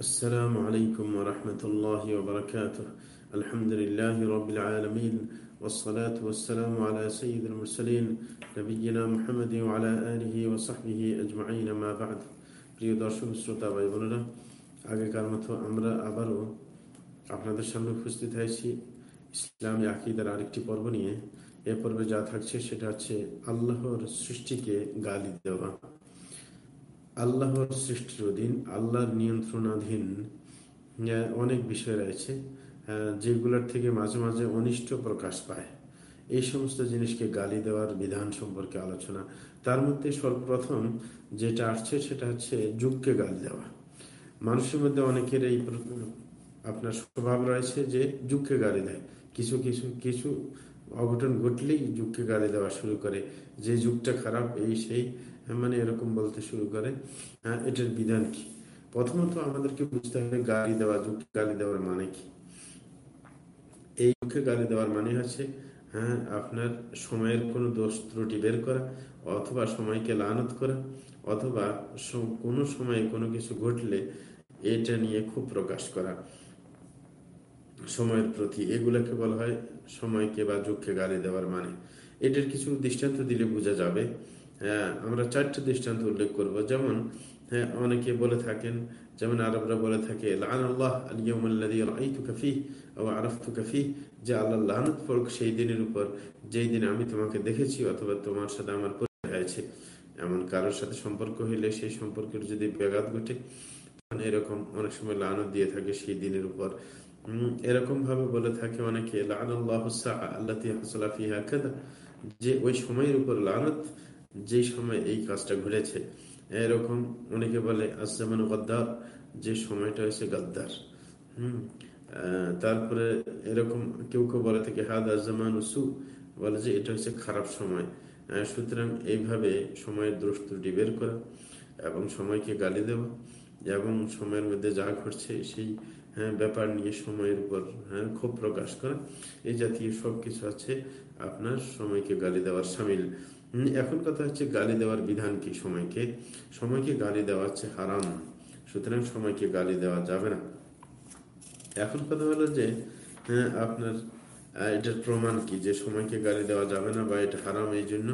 السلام عليكم ورحمة الله وبركاته الحمد لله رب العالمين والصلاة والسلام على سيد المرسلين نبينا محمد وعلى آله وصحبه أجمعين ما بعد প্রিয় দর্শক শ্রোতা ভাই বোনেরা আগেকার মতো আমরা আবারও আপনাদের সামনে উপস্থিত হয়েছি ইসলামী আকিদার আরেকটি পর্ব নিয়ে এ পর্বে যা থাকছে সেটা হচ্ছে আল্লাহর সৃষ্টিকে গালি দেওয়া আল্লাহর সৃষ্টির অধীন, আল্লাহর নিয়ন্ত্রণাধীন অনেক বিষয় রয়েছে যেগুলোর থেকে মাঝে মাঝে অনিষ্ট প্রকাশ পায়। এই সমস্ত জিনিসকে গালি দেওয়ার বিধান সম্পর্কে আলোচনা। তার মধ্যে সর্বপ্রথম যেটা আসছে সেটা হচ্ছে যুগকে গালি দেওয়া। মানুষের মধ্যে অনেকের এই আপনার স্বভাব রয়েছে যে যুগকে গালি দেয়। কিছু কিছু কিছু অঘটন ঘটলেই যুগকে গালি দেওয়া শুরু করে। যে যুগটা খারাপ, এই সেই মানে এরকম বলতে শুরু করে হ্যাঁ এটার বিধান কি? প্রথমত আমাদেরকে বুঝতে হবে গালি দেওয়া যুগকে গালি দেওয়ার মানে কি? এই যুগকে গালি দেওয়ার মানে হচ্ছে হ্যাঁ আপনার সময়ের কোনো দোষ ত্রুটি বের করা, অথবা সময়কে লানত করা, অথবা কোনো সময়ে কোনো কিছু ঘটলে এটা নিয়ে খুব প্রকাশ করা। সময়ের প্রতি এগুলাকে বলা হয় সময়কে বা যুগকে গালি দেওয়ার মানে। এটার কিছু দৃষ্টান্ত দিলে বোঝা যাবে আমরা চারটে দৃষ্টান্ত উল্লেখ করব। যেমন হ্যাঁ অনেকে বলে থাকেন, যেমন আরবরা বলে থাকে যে আল্লাহ সেই দিনের উপর, যেই দিনে আমি তোমাকে দেখেছি অথবা তোমার সাথে আমার হয়েছে। এমন কারোর সাথে সম্পর্ক হইলে সেই সম্পর্কের যদি ব্যাঘাত ঘটে এরকম অনেক সময় লানত দিয়ে থাকে সেই দিনের উপর। এরকম ভাবে বলে থাকে অনেকে আল্লাহ আল্লাহ যে ওই সময়ের উপর লানত যে সময় এই কাজটা ঘটেছে, এরকম অনেকে বলে, আসজামান গদ্দার যে সময়টা হয়েছে গদ্দার। হম তারপরে এরকম কেউ কেউ বলে থাকে, হাদ আজামান সু বলে যে, এটা হচ্ছে খারাপ সময়। সুতরাং এইভাবে সময়ের দোষ ত্রুটি বের করা এবং সময়কে গালি দেওয়া এবং সময়ের মধ্যে যা ঘটছে সেই হ্যাঁ ব্যাপার নিয়ে সময়ের উপর হ্যাঁ ক্ষোভ প্রকাশ করা, এই জাতীয় সব কিছু আছে আপনার সময়কে গালি দেওয়ার সামিল। এখন কথা হচ্ছে গালি দেওয়ার বিধান কি সময়কে? সময়কে গালি দেওয়া হচ্ছে হারাম। সুতরাং সময়কে গালি দেওয়া যাবে না। এখন কথা হলো যে হ্যাঁ আপনার এটার প্রমাণ কি? যে সময়কে গালি দেওয়া যাবে না বা এটা হারাম এই জন্য?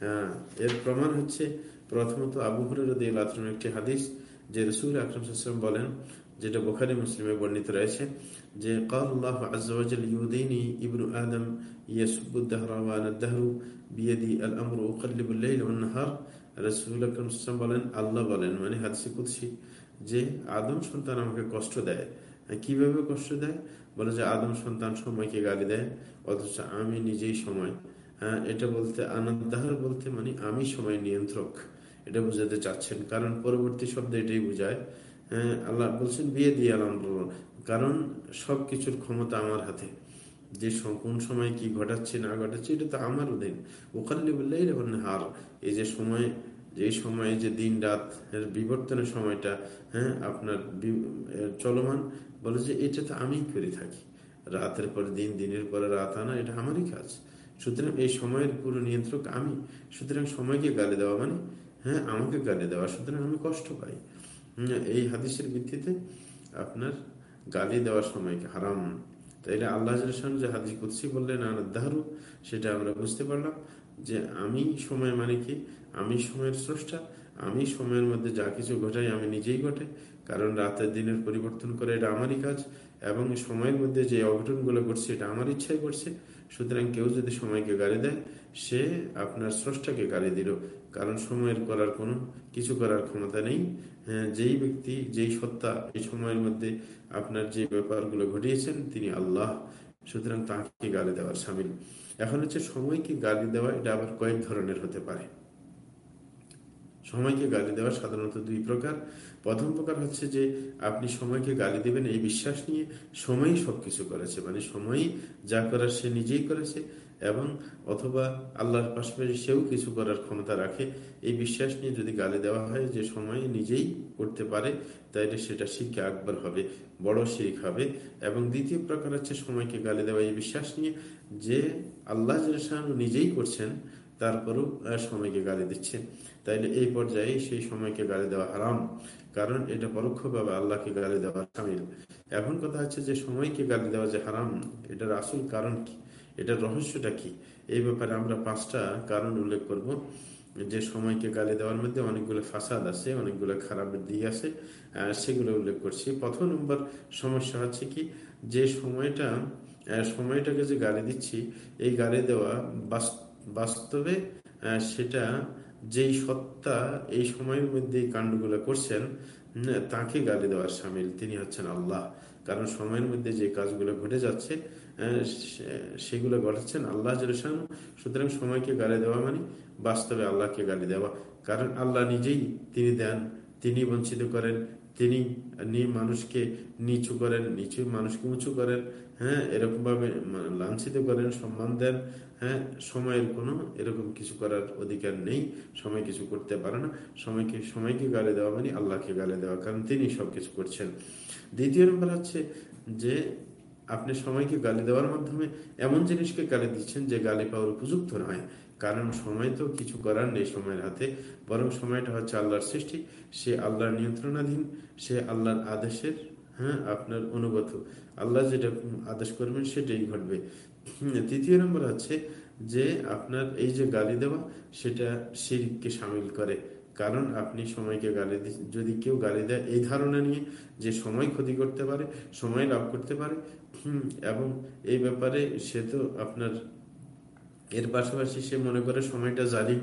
হ্যাঁ এর প্রমাণ হচ্ছে প্রথমত আবু হরের একটি হাদিস, যে রসুল আকরম বলেন যেটা বোখারি মুসলিমে বর্ণিত রয়েছে যে আল্লাহ বলেন মানে যে আদম সন্তান আমাকে কষ্ট দেয়। কীভাবে কষ্ট দেয়? বলে যে আদম সন্তান সময়কে গালি দেয়, অথচ আমি নিজেই সময়। হ্যাঁ এটা বলতে আনন্দাহার বলতে মানে আমি সময় নিয়ন্ত্রক। এটা বুঝাতে চাচ্ছেন। কারণ পরবর্তী শব্দ এটাই বুঝায় হ্যাঁ আল্লাহ বলছেন, বিয়ে দিয়ে আলাম কারণ সবকিছুর ক্ষমতা আমার হাতে। যে কোন সময় কি ঘটাচ্ছে, না ঘটাচ্ছে, এটা তো আমার অধীন ওখানে বললেই হার এই যে সময়, যে সময়ে যে দিন রাত বিবর্তনের সময়টা হ্যাঁ আপনার চলমান, বলে যে এটা তো আমিই করে থাকি। রাতের পর দিন, দিনের পরে রাত আনা, এটা আমারই কাজ। সুতরাং এই সময়ের পুরো নিয়ন্ত্রক আমি। সুতরাং সময়কে গালি দেওয়া মানে হ্যাঁ আমাকে গালি দেওয়া। সুতরাং আমি কষ্ট পাই। এই হাদিসের ভিত্তিতে আপনার গালি দেওয়ার সময়কে হারাম। তাইলে আল্লাহ যে হাদিস কুৎসি বললেন আনাদাহারু সেটা আমরা বুঝতে পারলাম যে আমি সময় মানে কি? আমি সময়ের স্রষ্টা, আমি সময়ের মধ্যে যা কিছু ঘটাই আমি নিজেই ঘটে। কারণ রাতের দিনের পরিবর্তন করে এটা আমারই কাজ এবং সময়ের মধ্যে যে অঘটনগুলো ঘটছে, এটা আমার ইচ্ছাই করছে সুতরাং কেউ যদি সময়কে গাড়ি দেয় সে আপনার স্রষ্টাকে গালি দিল। কারণ সময়ের করার কোনো কিছু করার ক্ষমতা নেই। হ্যাঁ, যেই ব্যক্তি যেই সত্তা এই সময়ের মধ্যে আপনার যে ব্যাপারগুলো ঘটিয়েছেন তিনি আল্লাহ। সুতরাং তাকে গালি দেওয়ার সামিল। এখন হচ্ছে সময়কে গালি দেওয়া এটা আবার কয়েক ধরনের হতে পারে। সময়কে গালি দেওয়া সাধারণত দুই প্রকার। প্রথম প্রকার হচ্ছে যে আপনি সময়কে গালি দেবেন এই বিশ্বাস নিয়ে। সময়ই সবকিছু করেছে। মানে সময়ই যা করার সে নিজেই করেছে। এবং অথবা আল্লাহর পাশাপাশি সেও কিছু করার ক্ষমতা রাখে। এই বিশ্বাস নিয়ে যদি গালি দেওয়া হয়, যে সময় নিজেই করতে পারে, তাইলে সেটা শিক্ষা আকবর হবে, বড় শিখ হবে। এবং দ্বিতীয় প্রকার হচ্ছে সময়কে গালি দেওয়া। এই বিশ্বাস নিয়ে যে আল্লাহ নিজেই করছেন, তারপরেও সময়কে গালি দিচ্ছে। তাইলে এই পর্যায়ে সেই সময়কে গালি দেওয়া হারাম, কারণ এটা পরোক্ষভাবে আল্লাহকে গালি দেওয়া সামিল। এখন কথা হচ্ছে যে সময়কে গালি দেওয়া যে হারাম, এটার আসল কারণ কি? এটার রহস্যটা কি? এই ব্যাপারে আমরা পাঁচটা কারণ উল্লেখ করব। যে সময়কে গালি দেওয়ার মধ্যে অনেকগুলো ফাসাদ আছে, অনেকগুলো খারাপের দিক আছে সেগুলো উল্লেখ করছি। প্রথম নম্বর সমস্যা হচ্ছে কি? যে সময়টা সময়টাকে যে গালি দিচ্ছি, এই গালি দেওয়া বাস্তবে সেটা যেই সত্তা এই সময়ের মধ্যে এই কাণ্ডগুলো করছেন তাকে গালি দেওয়ার সামিল। তিনি হচ্ছেন আল্লাহ। কারণ সময়ের মধ্যে যে কাজগুলো ঘটে যাচ্ছে সেগুলো ঘটাচ্ছেন আল্লাহ সুতরাং সময়কে গালি দেওয়া মানে বাস্তবে আল্লাহকে গালি দেওয়া। কারণ আল্লাহ নিজেই তিনি দেন, তিনি বঞ্চিত করেন তিনি মানুষকে নিচু করেন, নিচু মানুষকে উঁচু করেন হ্যাঁ এরকম ভাবে লাঞ্ছিত করেন, সম্মান দেন হ্যাঁ সময়ের কোনো এরকম কিছু করার অধিকার নেই, সময় কিছু করতে পারে না, সময়কে সময়কে গালে দেওয়া মানে আল্লাহকে গালে দেওয়া, কারণ তিনি সবকিছু করছেন। দ্বিতীয় নম্বর হচ্ছে যে আপনি সময়কে গালি দেওয়ার মাধ্যমে এমন জিনিসকে গালি দিচ্ছেন যে গালি পাওয়ার উপযুক্ত নয়। কারণ সময় তো কিছু করার নেই সময়ের হাতে, বরং সময়টা হচ্ছে আল্লাহর সৃষ্টি। সে আল্লাহর নিয়ন্ত্রণাধীন, সে আল্লাহর আদেশের হ্যাঁ আপনার অনুগত। আল্লাহ যেটা আদেশ করবেন সেটাই ঘটবে। তৃতীয় নম্বর হচ্ছে যে আপনার এই যে গালি দেওয়া, সেটা শিরকে সামিল করে। কারণ আপনি সময়কে গালি যদি কেউ গালি দেয় এই ধারণা নিয়ে যে সময় ক্ষতি করতে পারে, সময় লাভ করতে পারে এবং এই ব্যাপারে সে তো আপনার এর পাশাপাশি সে মনে করে সময়টা জালিম,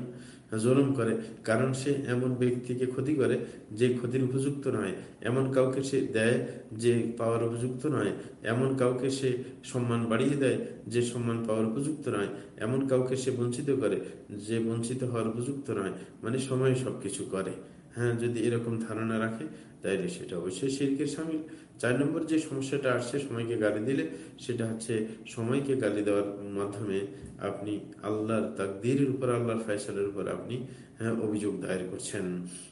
জলম করে, কারণ সে এমন ব্যক্তিকে ক্ষতি করে যে ক্ষতির উপযুক্ত নয়। এমন কাউকে সে দেয় যে পাওয়ার উপযুক্ত নয়। এমন কাউকে সে সম্মান বাড়িয়ে দেয় যে সম্মান পাওয়ার উপযুক্ত নয়। এমন কাউকে সে বঞ্চিত করে যে বঞ্চিত হওয়ার উপযুক্ত নয়। মানে সময় সবকিছু করে। হ্যাঁ যদি এরকম ধারণা রাখে তাইলে সেটা অবশ্যই শিল্পের সামিল। চার নম্বর যে সমস্যাটা আসছে সময়কে গালি দিলে সেটা হচ্ছে সময়কে গালি দেওয়ার মাধ্যমে আপনি আল্লাহর তাকদিরের উপর আল্লাহর ফয়সালের উপর আপনি হ্যাঁ, অভিযোগ দায়ের করছেন।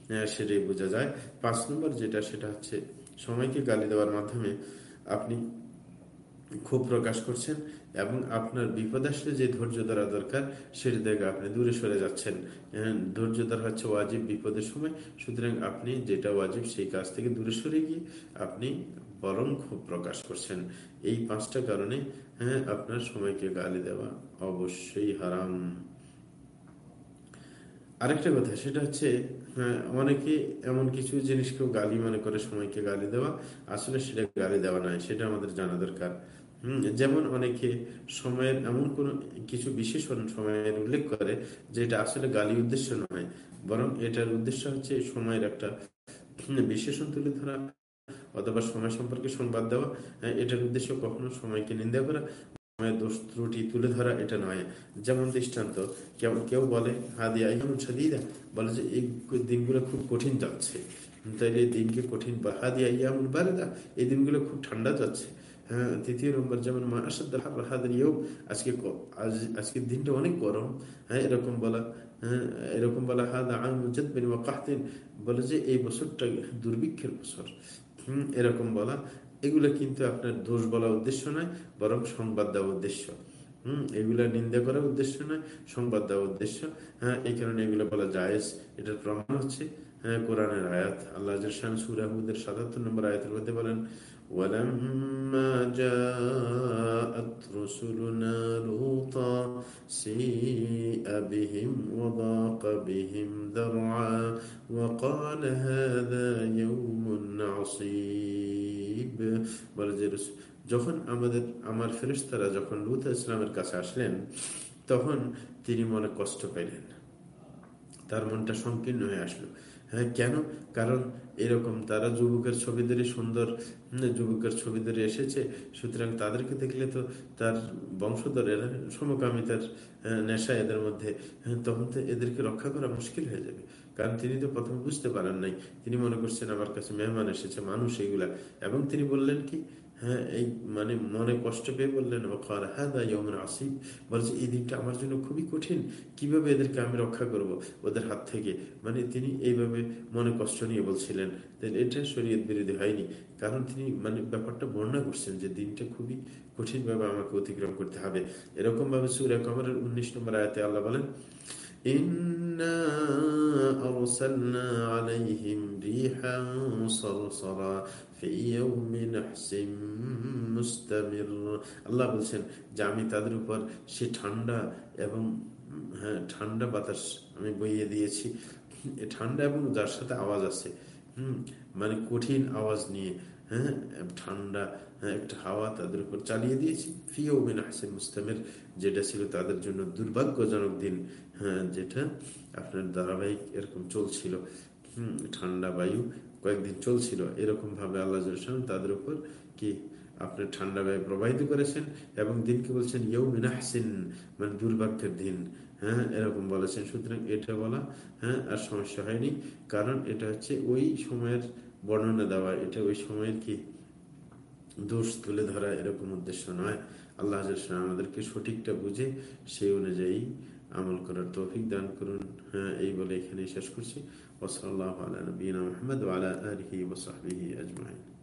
হ্যাঁ, সেটাই বোঝা যায়। পাঁচ নম্বর যেটা সেটা হচ্ছে সময়কে গালি দেওয়ার মাধ্যমে আপনি ক্ষোভ প্রকাশ করছেন এবং আপনার বিপদ আসলে যে ধৈর্য ধরা দরকার সেটা থেকে আপনি দূরে সরে যাচ্ছেন। হ্যাঁ, ধৈর্য ধরা হচ্ছে ওয়াজিব বিপদের সময়। সুতরাং আপনি যেটা ওয়াজিব সেই কাজ থেকে দূরে সরে গিয়ে আপনি বরং খুব প্রকাশ করছেন। এই পাঁচটা কারণে হ্যাঁ আপনার সময়কে গালি দেওয়া অবশ্যই হারাম। আরেকটা কথা সেটা হচ্ছে হ্যাঁ, অনেকে এমন কিছু জিনিসকেও গালি মনে করে সময়কে গালি দেওয়া আসলে সেটা গালি দেওয়া নয় সেটা আমাদের জানা দরকার। যেমন অনেকে সময়ের এমন কোন কিছু বিশেষণ সময়ের উল্লেখ করে যে এটা আসলে গালি উদ্দেশ্য নয় বরং এটার উদ্দেশ্য হচ্ছে সময়ের একটা বিশেষণ তুলে ধরা অথবা সময় সম্পর্কে সংবাদ দেওয়া এটার উদ্দেশ্য কখনো সময়কে নিন্দা করা সময়ের দোষ ত্রুটি তুলে ধরা এটা নয়। যেমন দৃষ্টান্ত, কেউ কেউ বলে হাদিয়া সাদিদা বলে যে, এই দিনগুলো খুব কঠিন যাচ্ছে। তাইলে এই দিনকে কঠিন বা হাদিয়া ইয়ামুল বারেদা, এই দিনগুলো খুব ঠান্ডা যাচ্ছে। হ্যাঁ তৃতীয় নম্বর, যেমন মা আসাদ আজকে আজকের দিনটা অনেক গরম। হ্যাঁ এরকম বলা হ্যাঁ এরকম বলা, হাদা আমুজাদিন বলে যে, এই বছরটা দুর্ভিক্ষের বছর। এরকম বলা। এগুলো কিন্তু আপনার দোষ বলা উদ্দেশ্য নয় বরং সংবাদ দেওয়া উদ্দেশ্য হম এগুলা নিন্দা করার উদ্দেশ্য নয় সংবাদ দেওয়া উদ্দেশ্য হ্যাঁ এই কারণে এগুলো বলা জায়েজ এটার প্রমাণ হচ্ছে হ্যাঁ কোরআনের আয়াত আল্লাহ সুরাহুদের সাতাত্তর নম্বর আয়াতের মধ্যে বলেন ولما جاءت رسلنا لوطا سيء بهم وضاق بهم ذرعا وقال هذا يوم عصيب যখন আমাদের আমার ফেরিস্তারা যখন লুত ইসলামের কাছে আসলেন, তখন তিনি মনে কষ্ট পাইলেন। তার মনটা সংকীর্ণ হয়ে আসলো। হ্যাঁ কেন? কারণ এরকম তারা যুবকের ছবি ধরে সুন্দর যুবকের ছবি ধরে এসেছে। সুতরাং তাদেরকে দেখলে তো তার বংশধর বংশধরের সমকামিতার নেশা এদের মধ্যে হ্যাঁ, তখন তো এদেরকে রক্ষা করা মুশকিল হয়ে যাবে। কারণ তিনি তো প্রথমে বুঝতে পারেন নাই। তিনি মনে করছেন আমার কাছে মেহমান এসেছে মানুষ এইগুলা। এবং তিনি বললেন কি হ্যাঁ এই মানে মনে কষ্ট পেয়ে বললেন হ্যাঁ আসিফ বলছে এই দিনটা আমার জন্য খুবই কঠিন। কীভাবে এদেরকে আমি রক্ষা করব ওদের হাত থেকে? মানে তিনি এইভাবে মনে কষ্ট নিয়ে বলছিলেন। এটা শরীয়ত বিরোধী হয়নি। কারণ তিনি মানে ব্যাপারটা বর্ণনা করছেন যে, দিনটা খুবই কঠিনভাবে আমাকে অতিক্রম করতে হবে। এরকম ভাবে সুরে কমরের উনিশ নম্বর আয়তে আল্লাহ বলেন إنا أرسلنا عليهم ريحا صرصرا في يوم نحس مستمر আল্লাহ বলছেন যে আমি তাদের উপর সে ঠান্ডা এবং হ্যাঁ ঠান্ডা বাতাস আমি বইয়ে দিয়েছি ঠান্ডা এবং যার সাথে আওয়াজ আছে হম মানে কঠিন আওয়াজ নিয়ে হ্যাঁ ঠান্ডা হ্যাঁ একটা হাওয়া তাদের উপর চালিয়ে দিয়েছি। ফিও বিন হাসিন মুস্তামের, যেটা ছিল তাদের জন্য দুর্ভাগ্যজনক দিন হ্যাঁ যেটা আপনার ধারাবাহিক এরকম চলছিল। ঠান্ডা বায়ু কয়েকদিন চলছিল। এরকম ভাবে আল্লাহ তাদের উপর কি আপনার ঠান্ডা বায়ু প্রবাহিত করেছেন এবং দিনকে বলছেন ইউ মিনাহসিন মানে দুর্ভাগ্যের দিন হ্যাঁ এরকম বলেছেন। সুতরাং এটা বলা হ্যাঁ আর সমস্যা হয়নি। কারণ এটা হচ্ছে ওই সময়ের বর্ণনা দেওয়া, এটা ওই সময়ের কি? দোষ তুলে ধরা এরকম উদ্দেশ্য নয়। আল্লাহ আমাদেরকে সঠিকটা বুঝে সেই অনুযায়ী আমল করার তৌফিক দান করুন। হ্যাঁ এই বলে এখানে শেষ করছি। ওসল আল্লাহ আলা মোহাম্মদ আলা আলহি ওসাহি আজমাইন।